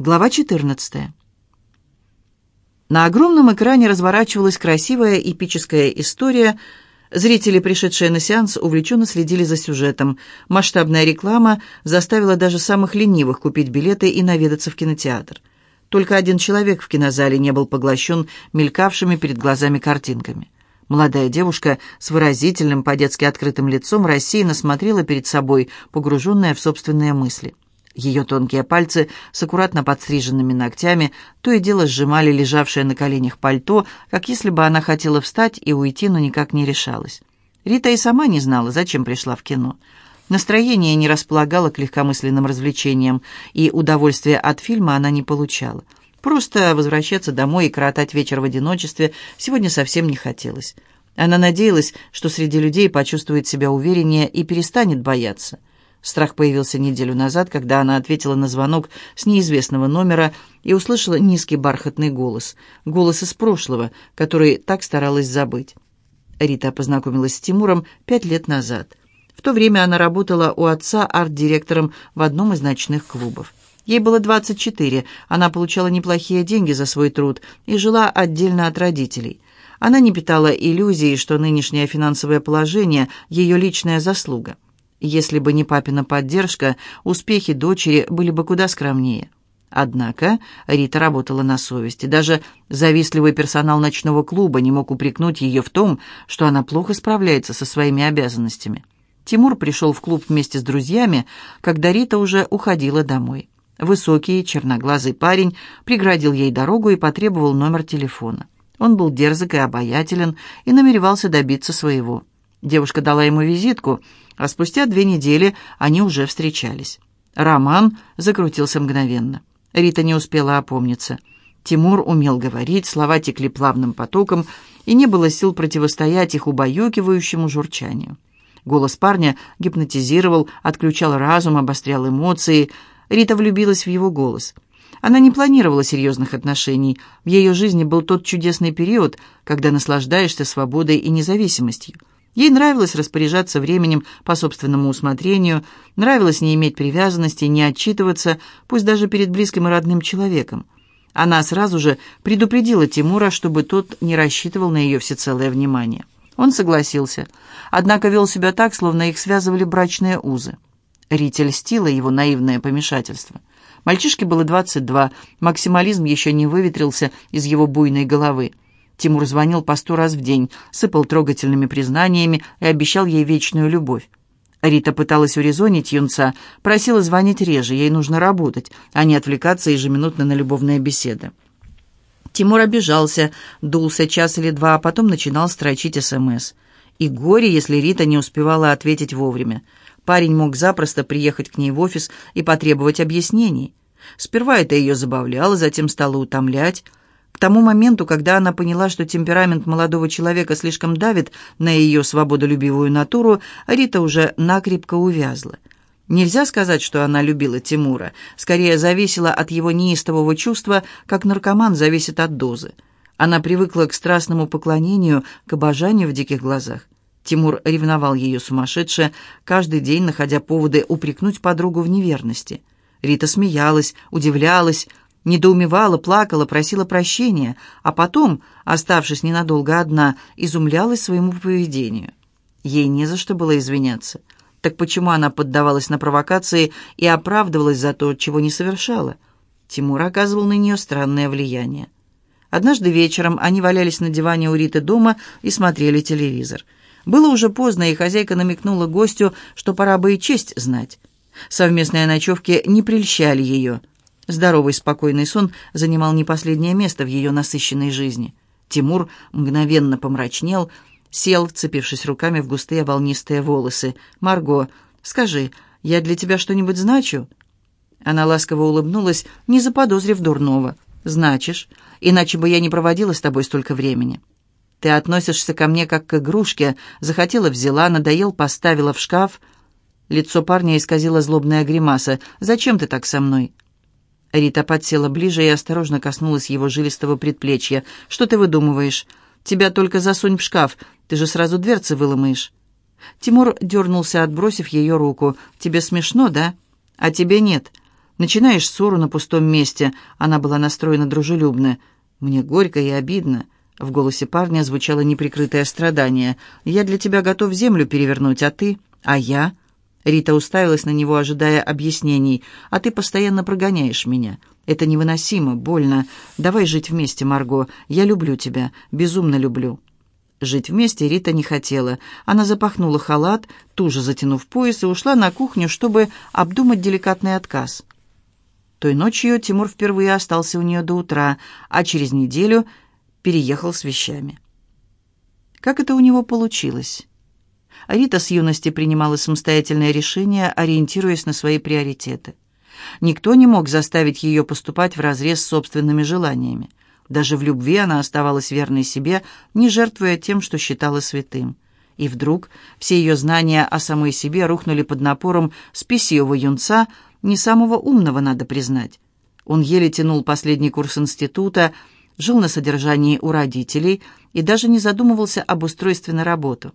Глава 14. На огромном экране разворачивалась красивая эпическая история. Зрители, пришедшие на сеанс, увлеченно следили за сюжетом. Масштабная реклама заставила даже самых ленивых купить билеты и наведаться в кинотеатр. Только один человек в кинозале не был поглощен мелькавшими перед глазами картинками. Молодая девушка с выразительным, по-детски открытым лицом рассеянно смотрела перед собой, погруженная в собственные мысли. Ее тонкие пальцы с аккуратно подстриженными ногтями то и дело сжимали лежавшее на коленях пальто, как если бы она хотела встать и уйти, но никак не решалась. Рита и сама не знала, зачем пришла в кино. Настроение не располагало к легкомысленным развлечениям, и удовольствия от фильма она не получала. Просто возвращаться домой и коротать вечер в одиночестве сегодня совсем не хотелось. Она надеялась, что среди людей почувствует себя увереннее и перестанет бояться. Страх появился неделю назад, когда она ответила на звонок с неизвестного номера и услышала низкий бархатный голос. Голос из прошлого, который так старалась забыть. Рита познакомилась с Тимуром пять лет назад. В то время она работала у отца арт-директором в одном из ночных клубов. Ей было 24, она получала неплохие деньги за свой труд и жила отдельно от родителей. Она не питала иллюзий, что нынешнее финансовое положение – ее личная заслуга. Если бы не папина поддержка, успехи дочери были бы куда скромнее. Однако Рита работала на совести. Даже завистливый персонал ночного клуба не мог упрекнуть ее в том, что она плохо справляется со своими обязанностями. Тимур пришел в клуб вместе с друзьями, когда Рита уже уходила домой. Высокий, черноглазый парень преградил ей дорогу и потребовал номер телефона. Он был дерзок и обаятелен и намеревался добиться своего. Девушка дала ему визитку — а спустя две недели они уже встречались. Роман закрутился мгновенно. Рита не успела опомниться. Тимур умел говорить, слова текли плавным потоком, и не было сил противостоять их убаюкивающему журчанию. Голос парня гипнотизировал, отключал разум, обострял эмоции. Рита влюбилась в его голос. Она не планировала серьезных отношений. В ее жизни был тот чудесный период, когда наслаждаешься свободой и независимостью. Ей нравилось распоряжаться временем по собственному усмотрению, нравилось не иметь привязанности, не отчитываться, пусть даже перед близким и родным человеком. Она сразу же предупредила Тимура, чтобы тот не рассчитывал на ее всецелое внимание. Он согласился, однако вел себя так, словно их связывали брачные узы. Рите льстило его наивное помешательство. Мальчишке было 22, максимализм еще не выветрился из его буйной головы. Тимур звонил по сто раз в день, сыпал трогательными признаниями и обещал ей вечную любовь. Рита пыталась урезонить юнца, просила звонить реже, ей нужно работать, а не отвлекаться ежеминутно на любовные беседы. Тимур обижался, дулся час или два, а потом начинал строчить СМС. И горе, если Рита не успевала ответить вовремя. Парень мог запросто приехать к ней в офис и потребовать объяснений. Сперва это ее забавляло, затем стало утомлять. К тому моменту, когда она поняла, что темперамент молодого человека слишком давит на ее свободолюбивую натуру, Рита уже накрепко увязла. Нельзя сказать, что она любила Тимура, скорее зависела от его неистового чувства, как наркоман зависит от дозы. Она привыкла к страстному поклонению, к обожанию в диких глазах. Тимур ревновал ее сумасшедше, каждый день находя поводы упрекнуть подругу в неверности. Рита смеялась, удивлялась, недоумевала, плакала, просила прощения, а потом, оставшись ненадолго одна, изумлялась своему поведению. Ей не за что было извиняться. Так почему она поддавалась на провокации и оправдывалась за то, чего не совершала? Тимур оказывал на нее странное влияние. Однажды вечером они валялись на диване у Риты дома и смотрели телевизор. Было уже поздно, и хозяйка намекнула гостю, что пора бы и честь знать. Совместные ночевки не прельщали ее – Здоровый, спокойный сон занимал не последнее место в ее насыщенной жизни. Тимур мгновенно помрачнел, сел, вцепившись руками в густые волнистые волосы. «Марго, скажи, я для тебя что-нибудь значу?» Она ласково улыбнулась, не заподозрив дурного. «Значишь, иначе бы я не проводила с тобой столько времени. Ты относишься ко мне как к игрушке, захотела взяла, надоел поставила в шкаф». Лицо парня исказило злобная гримаса. «Зачем ты так со мной?» Рита подсела ближе и осторожно коснулась его жилистого предплечья. «Что ты выдумываешь? Тебя только засунь в шкаф, ты же сразу дверцы выломаешь». Тимур дернулся, отбросив ее руку. «Тебе смешно, да? А тебе нет. Начинаешь ссору на пустом месте. Она была настроена дружелюбно. Мне горько и обидно. В голосе парня звучало неприкрытое страдание. «Я для тебя готов землю перевернуть, а ты? А я?» Рита уставилась на него, ожидая объяснений. «А ты постоянно прогоняешь меня. Это невыносимо, больно. Давай жить вместе, Марго. Я люблю тебя, безумно люблю». Жить вместе Рита не хотела. Она запахнула халат, туже затянув пояс, и ушла на кухню, чтобы обдумать деликатный отказ. Той ночью Тимур впервые остался у нее до утра, а через неделю переехал с вещами. Как это у него получилось? Рита с юности принимала самостоятельное решение, ориентируясь на свои приоритеты. Никто не мог заставить ее поступать вразрез с собственными желаниями. Даже в любви она оставалась верной себе, не жертвуя тем, что считала святым. И вдруг все ее знания о самой себе рухнули под напором спесивого юнца, не самого умного, надо признать. Он еле тянул последний курс института, жил на содержании у родителей и даже не задумывался об устройстве на работу.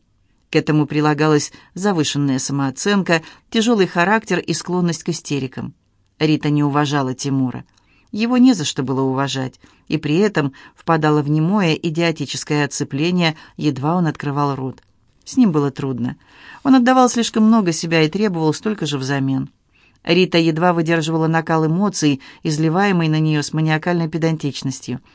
К этому прилагалась завышенная самооценка, тяжелый характер и склонность к истерикам. Рита не уважала Тимура. Его не за что было уважать, и при этом впадала в немое идиотическое оцепление, едва он открывал рот. С ним было трудно. Он отдавал слишком много себя и требовал столько же взамен. Рита едва выдерживала накал эмоций, изливаемый на нее с маниакальной педантичностью –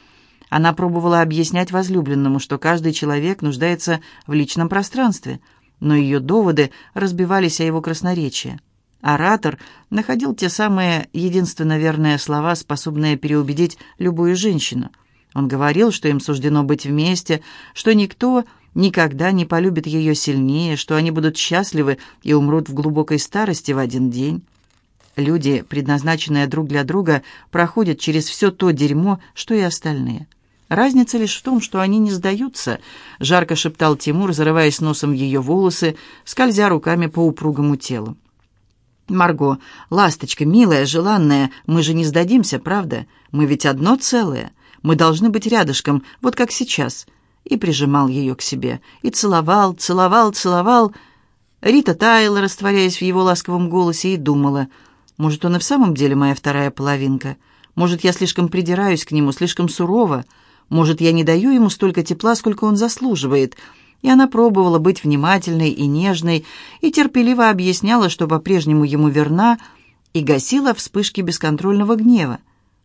она пробовала объяснять возлюбленному, что каждый человек нуждается в личном пространстве, но ее доводы разбивались о его красноречие. Оратор находил те самые единственно верные слова, способные переубедить любую женщину. Он говорил, что им суждено быть вместе, что никто никогда не полюбит ее сильнее, что они будут счастливы и умрут в глубокой старости в один день. Люди, предназначенные друг для друга, проходят через все то дерьмо, что и остальные. Разница лишь в том, что они не сдаются, жарко шептал Тимур, зарываясь носом в ее волосы, скользя руками по упругому телу. «Марго, ласточка, милая, желанная, мы же не сдадимся, правда? Мы ведь одно целое. Мы должны быть рядышком, вот как сейчас». И прижимал ее к себе, и целовал, целовал, целовал. Рита таяла, растворяясь в его ласковом голосе, и думала, «Может, он и в самом деле моя вторая половинка? Может, я слишком придираюсь к нему, слишком сурова?» Может, я не даю ему столько тепла, сколько он заслуживает?» И она пробовала быть внимательной и нежной, и терпеливо объясняла, что по-прежнему ему верна, и гасила вспышки бесконтрольного гнева.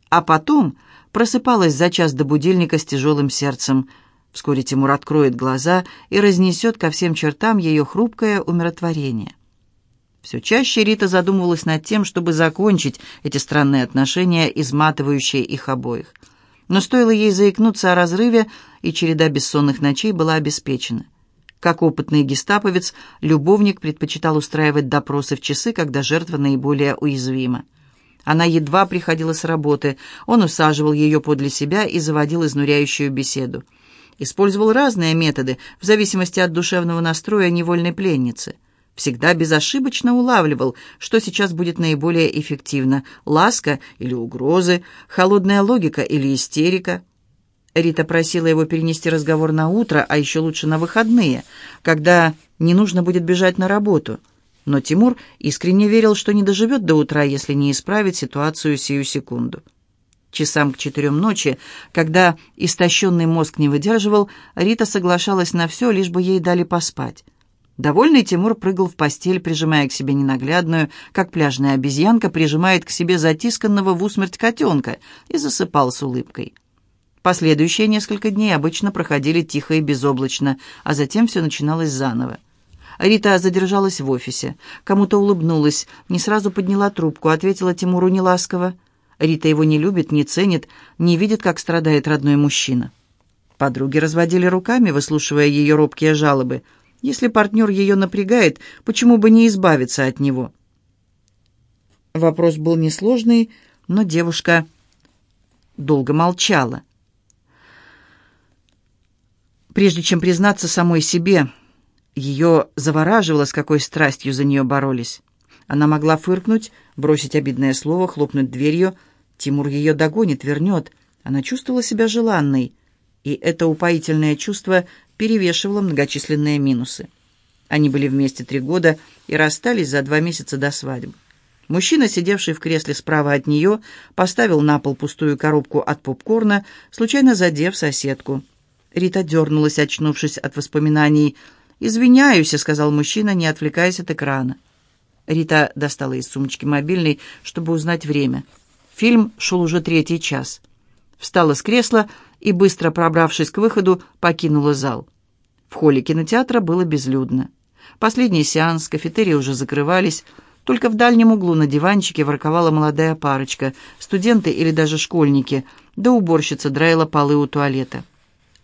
А потом просыпалась за час до будильника с тяжелым сердцем. Вскоре Тимур откроет глаза и разнесет ко всем чертам ее хрупкое умиротворение. Все чаще Рита задумывалась над тем, чтобы закончить эти странные отношения, изматывающие их обоих. Но стоило ей заикнуться о разрыве, и череда бессонных ночей была обеспечена. Как опытный гестаповец, любовник предпочитал устраивать допросы в часы, когда жертва наиболее уязвима. Она едва приходила с работы, он усаживал ее подле себя и заводил изнуряющую беседу. Использовал разные методы, в зависимости от душевного настроя невольной пленницы – всегда безошибочно улавливал, что сейчас будет наиболее эффективно – ласка или угрозы, холодная логика или истерика. Рита просила его перенести разговор на утро, а еще лучше на выходные, когда не нужно будет бежать на работу. Но Тимур искренне верил, что не доживет до утра, если не исправит ситуацию сию секунду. Часам к четырем ночи, когда истощенный мозг не выдерживал, Рита соглашалась на все, лишь бы ей дали поспать. Довольный Тимур прыгал в постель, прижимая к себе ненаглядную, как пляжная обезьянка прижимает к себе затисканного в усмерть котенка, и засыпал с улыбкой. Последующие несколько дней обычно проходили тихо и безоблачно, а затем все начиналось заново. Рита задержалась в офисе. Кому-то улыбнулась, не сразу подняла трубку, ответила Тимуру неласково. Рита его не любит, не ценит, не видит, как страдает родной мужчина. Подруги разводили руками, выслушивая ее робкие жалобы – если партнер ее напрягает, почему бы не избавиться от него? Вопрос был несложный, но девушка долго молчала. Прежде чем признаться самой себе, ее завораживало, с какой страстью за нее боролись. Она могла фыркнуть, бросить обидное слово, хлопнуть дверью. Тимур ее догонит, вернет. Она чувствовала себя желанной, и это упоительное чувство перевешивало многочисленные минусы. Они были вместе три года и расстались за два месяца до свадьбы. Мужчина, сидевший в кресле справа от нее, поставил на пол пустую коробку от попкорна, случайно задев соседку. Рита дернулась, очнувшись от воспоминаний. «Извиняюсь», — сказал мужчина, не отвлекаясь от экрана. Рита достала из сумочки мобильный, чтобы узнать время. Фильм шел уже третий час. Встала с кресла и, быстро пробравшись к выходу, покинула зал. В холле кинотеатра было безлюдно. Последний сеанс, кафетерии уже закрывались, только в дальнем углу на диванчике ворковала молодая парочка, студенты или даже школьники, да уборщица драила полы у туалета.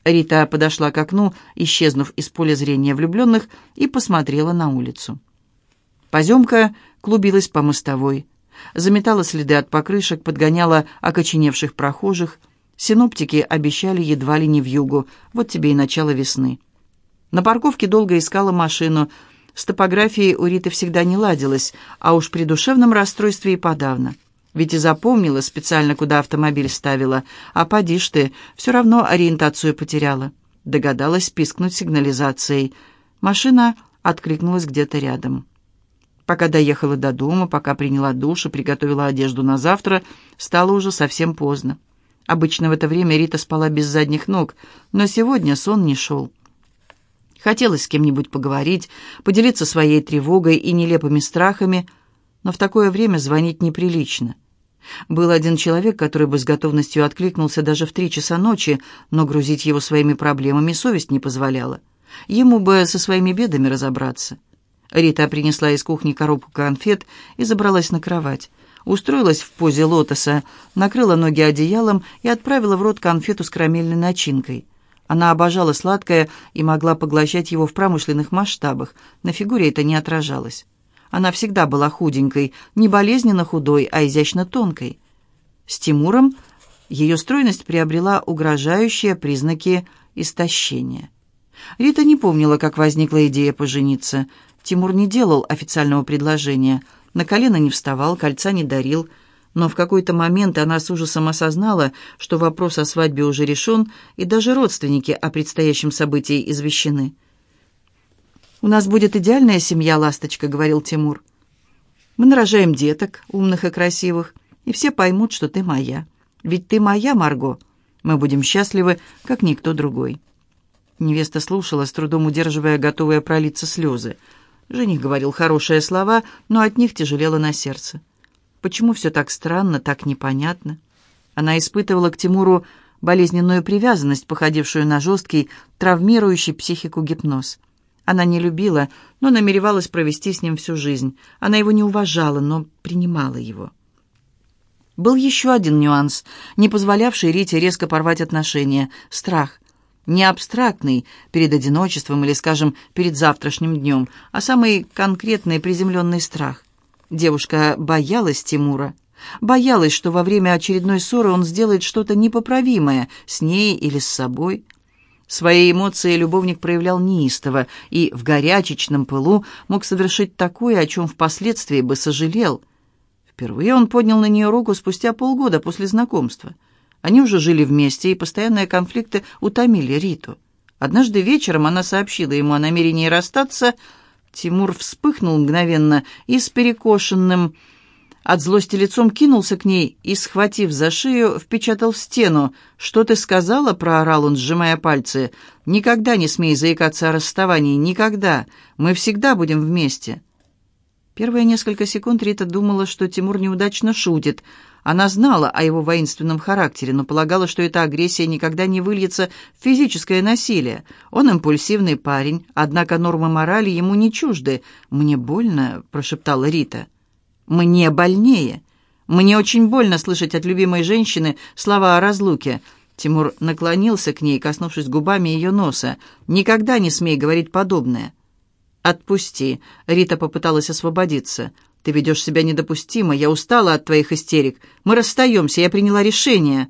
Рита подошла к окну, исчезнув из поля зрения влюбленных, и посмотрела на улицу. Поземка клубилась по мостовой, заметала следы от покрышек, подгоняла окоченевших прохожих. Синоптики обещали едва ли не в югу, вот тебе и начало весны. На парковке долго искала машину, с топографией у Риты всегда не ладилось, а уж при душевном расстройстве и подавно. Ведь и запомнила специально, куда автомобиль ставила, а поди ж ты, все равно ориентацию потеряла. Догадалась пискнуть сигнализацией. Машина откликнулась где-то рядом. Пока доехала до дома, пока приняла душ и приготовила одежду на завтра, стало уже совсем поздно. Обычно в это время Рита спала без задних ног, но сегодня сон не шел. Хотелось с кем-нибудь поговорить, поделиться своей тревогой и нелепыми страхами, но в такое время звонить неприлично. Был один человек, который бы с готовностью откликнулся даже в три часа ночи, но грузить его своими проблемами совесть не позволяла. Ему бы со своими бедами разобраться. Рита принесла из кухни коробку конфет и забралась на кровать. Устроилась в позе лотоса, накрыла ноги одеялом и отправила в рот конфету с карамельной начинкой. Она обожала сладкое и могла поглощать его в промышленных масштабах. На фигуре это не отражалось. Она всегда была худенькой, не болезненно худой, а изящно тонкой. С Тимуром ее стройность приобрела угрожающие признаки истощения. Рита не помнила, как возникла идея пожениться. Тимур не делал официального предложения, на колено не вставал, кольца не дарил – но в какой-то момент она с ужасом осознала, что вопрос о свадьбе уже решен, и даже родственники о предстоящем событии извещены. «У нас будет идеальная семья, ласточка», — говорил Тимур. «Мы нарожаем деток, умных и красивых, и все поймут, что ты моя. Ведь ты моя, Марго. Мы будем счастливы, как никто другой». Невеста слушала, с трудом удерживая готовые пролиться слезы. Жених говорил хорошие слова, но от них тяжелело на сердце. Почему все так странно, так непонятно? Она испытывала к Тимуру болезненную привязанность, походившую на жесткий, травмирующий психику гипноз. Она не любила, но намеревалась провести с ним всю жизнь. Она его не уважала, но принимала его. Был еще один нюанс, не позволявший Рите резко порвать отношения — страх. Не абстрактный, перед одиночеством или, скажем, перед завтрашним днем, а самый конкретный приземленный страх. Девушка боялась Тимура. Боялась, что во время очередной ссоры он сделает что-то непоправимое с ней или с собой. Свои эмоции любовник проявлял неистово и в горячечном пылу мог совершить такое, о чем впоследствии бы сожалел. Впервые он поднял на нее руку спустя полгода после знакомства. Они уже жили вместе, и постоянные конфликты утомили Риту. Однажды вечером она сообщила ему о намерении расстаться, Тимур вспыхнул мгновенно и с перекошенным от злости лицом кинулся к ней и, схватив за шею, впечатал в стену. «Что ты сказала?» — проорал он, сжимая пальцы. «Никогда не смей заикаться о расставании, никогда. Мы всегда будем вместе». Первые несколько секунд Рита думала, что Тимур неудачно шутит. Она знала о его воинственном характере, но полагала, что эта агрессия никогда не выльется в физическое насилие. Он импульсивный парень, однако нормы морали ему не чужды. «Мне больно», — прошептала Рита. «Мне больнее. Мне очень больно слышать от любимой женщины слова о разлуке». Тимур наклонился к ней, коснувшись губами ее носа. «Никогда не смей говорить подобное». «Отпусти», — Рита попыталась освободиться. Ты ведешь себя недопустимо. Я устала от твоих истерик. Мы расстаемся. Я приняла решение».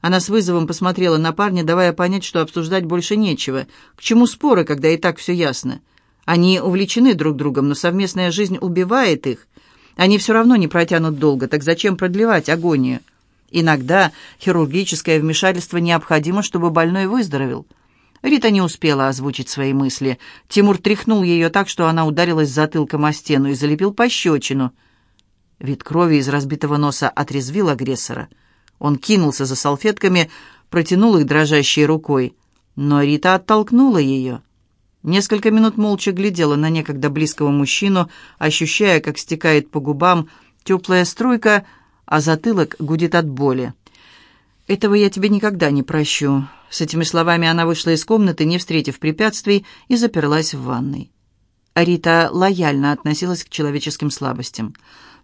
Она с вызовом посмотрела на парня, давая понять, что обсуждать больше нечего. К чему споры, когда и так все ясно? Они увлечены друг другом, но совместная жизнь убивает их. Они все равно не протянут долго, так зачем продлевать агонию? Иногда хирургическое вмешательство необходимо, чтобы больной выздоровел. Рита не успела озвучить свои мысли. Тимур тряхнул ее так, что она ударилась затылком о стену и залепил пощечину. Вид крови из разбитого носа отрезвил агрессора. Он кинулся за салфетками, протянул их дрожащей рукой. Но Рита оттолкнула ее. Несколько минут молча глядела на некогда близкого мужчину, ощущая, как стекает по губам теплая струйка, а затылок гудит от боли. «Этого я тебе никогда не прощу». С этими словами она вышла из комнаты, не встретив препятствий, и заперлась в ванной. Рита лояльно относилась к человеческим слабостям.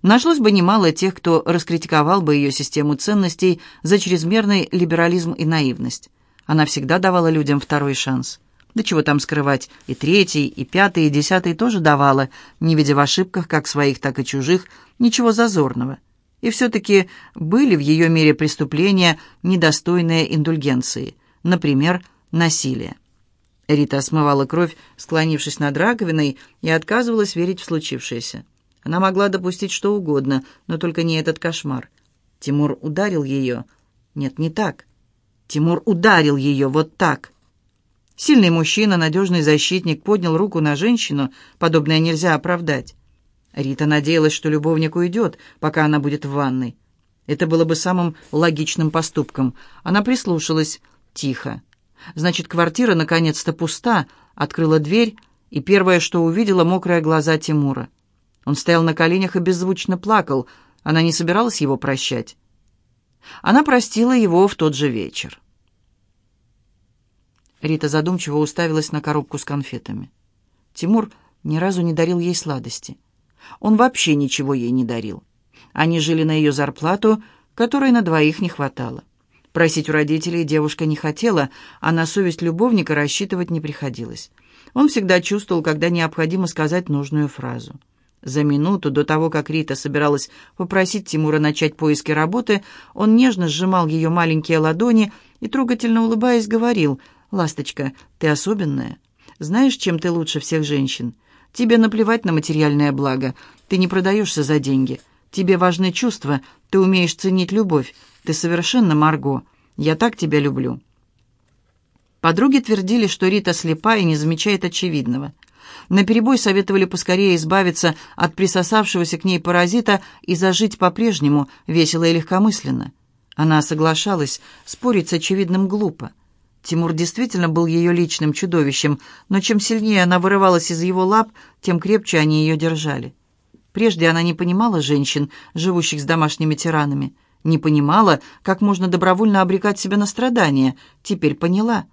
Нашлось бы немало тех, кто раскритиковал бы ее систему ценностей за чрезмерный либерализм и наивность. Она всегда давала людям второй шанс. Да чего там скрывать, и третий, и пятый, и десятый тоже давала, не видя в ошибках как своих, так и чужих, ничего зазорного. И все-таки были в ее мире преступления, недостойные индульгенции, например, насилие. Рита смывала кровь, склонившись над раковиной, и отказывалась верить в случившееся. Она могла допустить что угодно, но только не этот кошмар. Тимур ударил ее. Нет, не так. Тимур ударил ее вот так. Сильный мужчина, надежный защитник, поднял руку на женщину, подобное нельзя оправдать. Рита надеялась, что любовник уйдет, пока она будет в ванной. Это было бы самым логичным поступком. Она прислушалась. Тихо. Значит, квартира наконец-то пуста. Открыла дверь, и первое, что увидела, мокрые глаза Тимура. Он стоял на коленях и беззвучно плакал. Она не собиралась его прощать. Она простила его в тот же вечер. Рита задумчиво уставилась на коробку с конфетами. Тимур ни разу не дарил ей сладости. Он вообще ничего ей не дарил. Они жили на ее зарплату, которой на двоих не хватало. Просить у родителей девушка не хотела, а на совесть любовника рассчитывать не приходилось. Он всегда чувствовал, когда необходимо сказать нужную фразу. За минуту до того, как Рита собиралась попросить Тимура начать поиски работы, он нежно сжимал ее маленькие ладони и, трогательно улыбаясь, говорил, «Ласточка, ты особенная. Знаешь, чем ты лучше всех женщин? Тебе наплевать на материальное благо. Ты не продаешься за деньги. Тебе важны чувства, ты умеешь ценить любовь. Ты совершенно Марго. Я так тебя люблю». Подруги твердили, что Рита слепа и не замечает очевидного. Наперебой советовали поскорее избавиться от присосавшегося к ней паразита и зажить по-прежнему, весело и легкомысленно. Она соглашалась, спорить с очевидным глупо. Тимур действительно был ее личным чудовищем, но чем сильнее она вырывалась из его лап, тем крепче они ее держали. Прежде она не понимала женщин, живущих с домашними тиранами, не понимала, как можно добровольно обрекать себя на страдания, теперь поняла.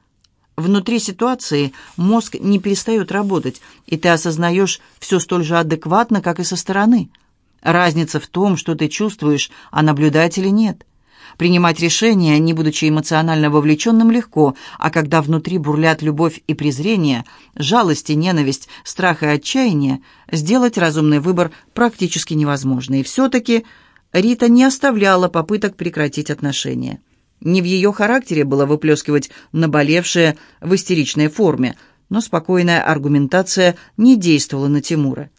Внутри ситуации мозг не перестает работать, и ты осознаешь все столь же адекватно, как и со стороны. Разница в том, что ты чувствуешь, а наблюдателя нет. Принимать решения, не будучи эмоционально вовлеченным, легко, а когда внутри бурлят любовь и презрение, жалость и ненависть, страх и отчаяние, сделать разумный выбор практически невозможно. И все-таки Рита не оставляла попыток прекратить отношения. Не в ее характере было выплескивать наболевшее в истеричной форме, но спокойная аргументация не действовала на Тимура.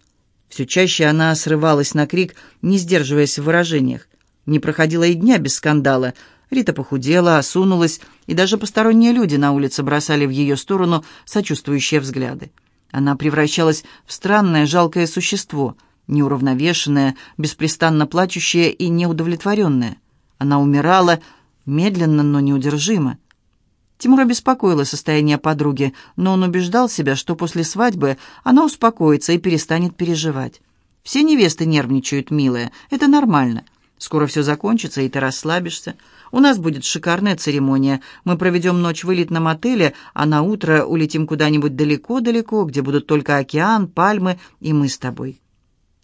Все чаще она срывалась на крик, не сдерживаясь в выражениях. Не проходило и дня без скандала. Рита похудела, осунулась, и даже посторонние люди на улице бросали в ее сторону сочувствующие взгляды. Она превращалась в странное, жалкое существо, неуравновешенное, беспрестанно плачущее и неудовлетворенное. Она умирала, медленно, но неудержимо. Тимура беспокоило состояние подруги, но он убеждал себя, что после свадьбы она успокоится и перестанет переживать. «Все невесты нервничают, милая, это нормально. Скоро все закончится, и ты расслабишься. У нас будет шикарная церемония. Мы проведем ночь в элитном отеле, а на утро улетим куда-нибудь далеко-далеко, где будут только океан, пальмы и мы с тобой».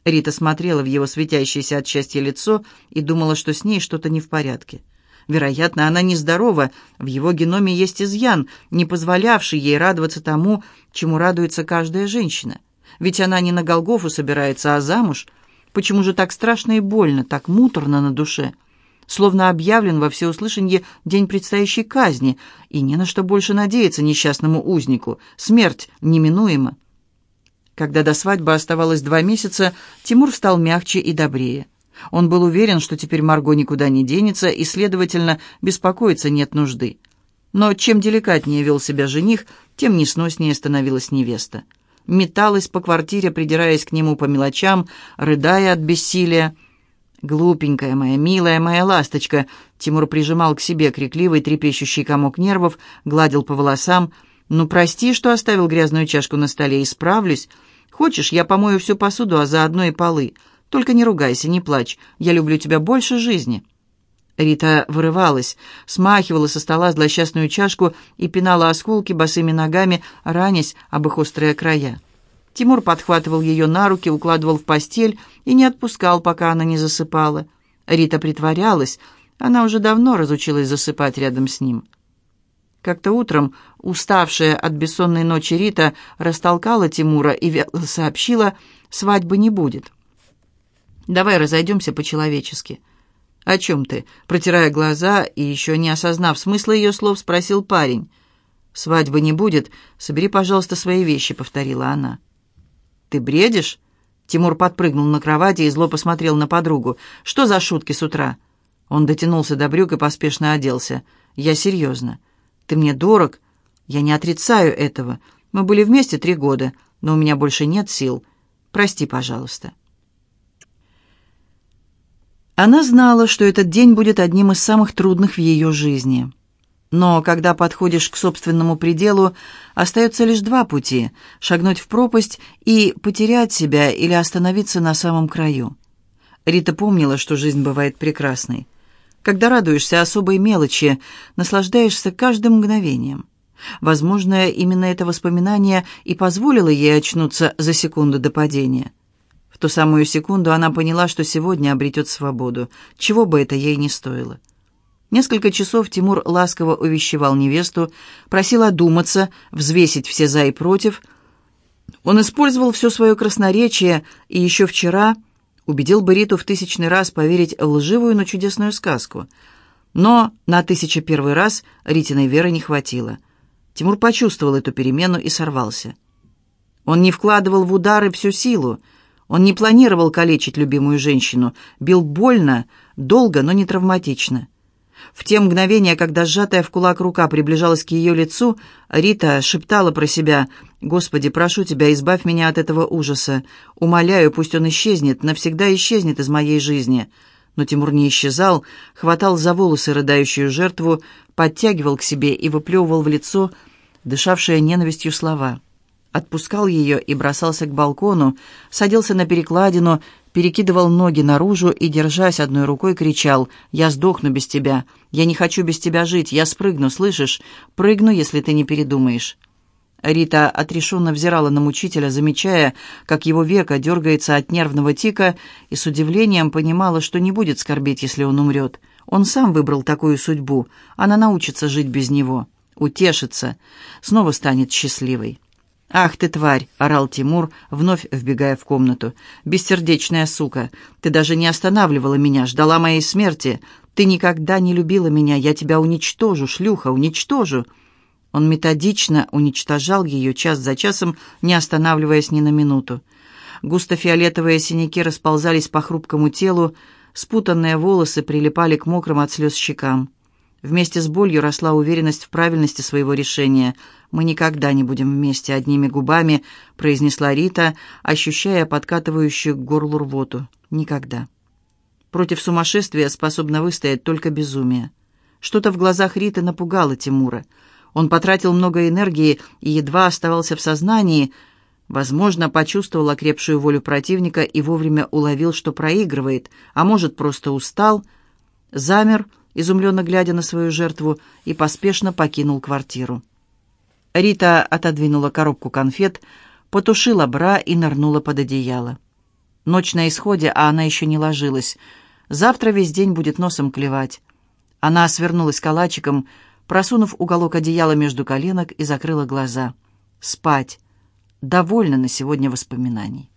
Рита смотрела в его светящееся от счастья лицо и думала, что с ней что-то не в порядке. Вероятно, она нездорова, в его геноме есть изъян, не позволявший ей радоваться тому, чему радуется каждая женщина. Ведь она не на Голгофу собирается, а замуж – Почему же так страшно и больно, так муторно на душе? Словно объявлен во всеуслышанье день предстоящей казни, и не на что больше надеяться несчастному узнику. Смерть неминуема. Когда до свадьбы оставалось два месяца, Тимур стал мягче и добрее. Он был уверен, что теперь Марго никуда не денется, и, следовательно, беспокоиться нет нужды. Но чем деликатнее вел себя жених, тем несноснее становилась невеста металась по квартире, придираясь к нему по мелочам, рыдая от бессилия. «Глупенькая моя, милая моя ласточка!» Тимур прижимал к себе крикливый, трепещущий комок нервов, гладил по волосам. «Ну, прости, что оставил грязную чашку на столе, исправлюсь. Хочешь, я помою всю посуду, а заодно и полы. Только не ругайся, не плачь. Я люблю тебя больше жизни». Рита вырывалась, смахивала со стола злосчастную чашку и пинала осколки босыми ногами, ранясь об их острые края. Тимур подхватывал ее на руки, укладывал в постель и не отпускал, пока она не засыпала. Рита притворялась, она уже давно разучилась засыпать рядом с ним. Как-то утром, уставшая от бессонной ночи Рита, растолкала Тимура и сообщила, свадьбы не будет. «Давай разойдемся по-человечески». «О чем ты?» Протирая глаза и еще не осознав смысла ее слов, спросил парень. «Свадьбы не будет. Собери, пожалуйста, свои вещи», — повторила она. «Ты бредишь?» Тимур подпрыгнул на кровати и зло посмотрел на подругу. «Что за шутки с утра?» Он дотянулся до брюк и поспешно оделся. «Я серьезно. Ты мне дорог. Я не отрицаю этого. Мы были вместе три года, но у меня больше нет сил. Прости, пожалуйста». Она знала, что этот день будет одним из самых трудных в ее жизни. Но когда подходишь к собственному пределу, остается лишь два пути — шагнуть в пропасть и потерять себя или остановиться на самом краю. Рита помнила, что жизнь бывает прекрасной. Когда радуешься особой мелочи, наслаждаешься каждым мгновением. Возможно, именно это воспоминание и позволило ей очнуться за секунду до падения. В ту самую секунду она поняла, что сегодня обретет свободу, чего бы это ей не стоило. Несколько часов Тимур ласково увещевал невесту, просил одуматься, взвесить все «за» и «против». Он использовал все свое красноречие и еще вчера убедил бы Риту в тысячный раз поверить в лживую, но чудесную сказку. Но на тысяча первый раз Ритиной веры не хватило. Тимур почувствовал эту перемену и сорвался. Он не вкладывал в удары всю силу, он не планировал калечить любимую женщину, бил больно, долго, но не травматично. В те мгновения, когда сжатая в кулак рука приближалась к ее лицу, Рита шептала про себя «Господи, прошу тебя, избавь меня от этого ужаса. Умоляю, пусть он исчезнет, навсегда исчезнет из моей жизни». Но Тимур не исчезал, хватал за волосы рыдающую жертву, подтягивал к себе и выплевывал в лицо дышавшие ненавистью слова. Отпускал ее и бросался к балкону, садился на перекладину, перекидывал ноги наружу и, держась одной рукой, кричал «Я сдохну без тебя! Я не хочу без тебя жить! Я спрыгну, слышишь? Прыгну, если ты не передумаешь!» Рита отрешенно взирала на мучителя, замечая, как его века дергается от нервного тика, и с удивлением понимала, что не будет скорбеть, если он умрет. Он сам выбрал такую судьбу. Она научится жить без него, утешится, снова станет счастливой. «Ах ты, тварь!» — орал Тимур, вновь вбегая в комнату. «Бессердечная сука! Ты даже не останавливала меня, ждала моей смерти. Ты никогда не любила меня, я тебя уничтожу, шлюха, уничтожу!» Он методично уничтожал ее час за часом, не останавливаясь ни на минуту. Густо-фиолетовые синяки расползались по хрупкому телу, спутанные волосы прилипали к мокрым от слез щекам. Вместе с болью росла уверенность в правильности своего решения. «Мы никогда не будем вместе одними губами», — произнесла Рита, ощущая подкатывающую к горлу рвоту. «Никогда». Против сумасшествия способно выстоять только безумие. Что-то в глазах Риты напугало Тимура. Он потратил много энергии и едва оставался в сознании, возможно, почувствовал окрепшую волю противника и вовремя уловил, что проигрывает, а может, просто устал, замер, — изумленно глядя на свою жертву, и поспешно покинул квартиру. Рита отодвинула коробку конфет, потушила бра и нырнула под одеяло. Ночь на исходе, а она еще не ложилась. Завтра весь день будет носом клевать. Она свернулась калачиком, просунув уголок одеяла между коленок и закрыла глаза. Спать. Довольно на сегодня воспоминаний.